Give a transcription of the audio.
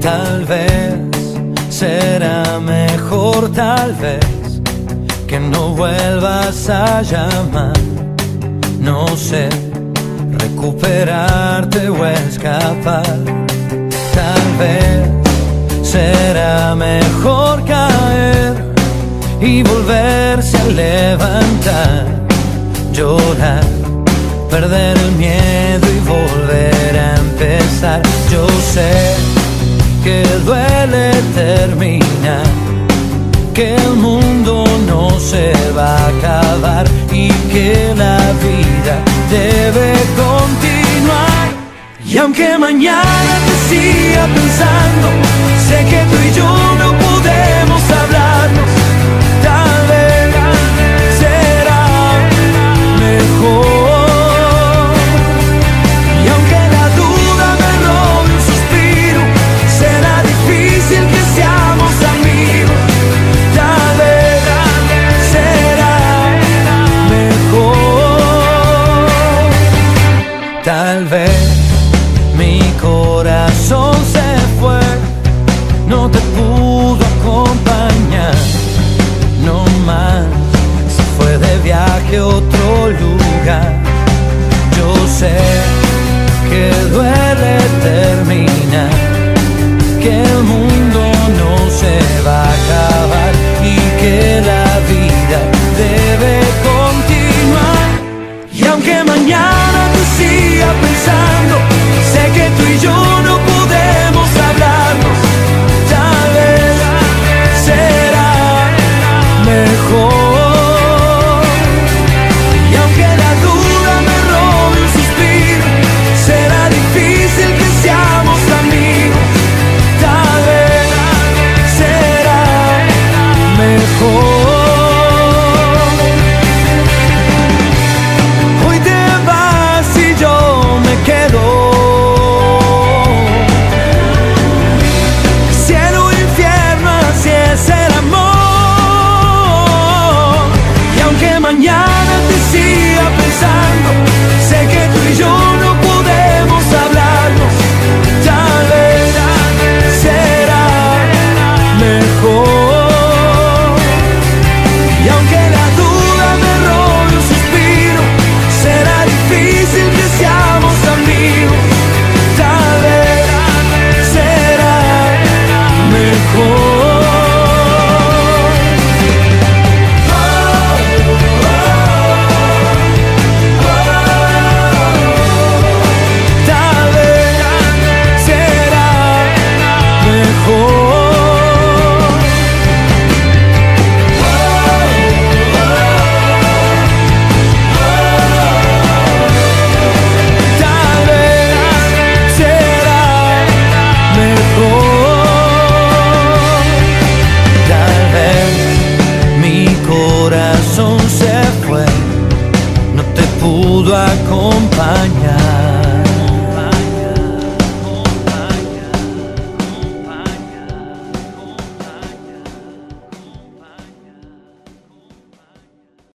Tal vez será mejor, tal vez que no vuelvas a llamar. No sé, recuperarte o escapar. Tal vez será mejor caer y volverse a levantar, llorar, perder el miedo y volver a empezar. Yo sé que duele terminar, que el mundo no se va a acabar y que la vida debe continuar. Y aunque mañana te siga pensando, sé que tú y yo no Tal vez mi corazón se fue, no te pudo acompañar, no más, se fue de viaje otro corazón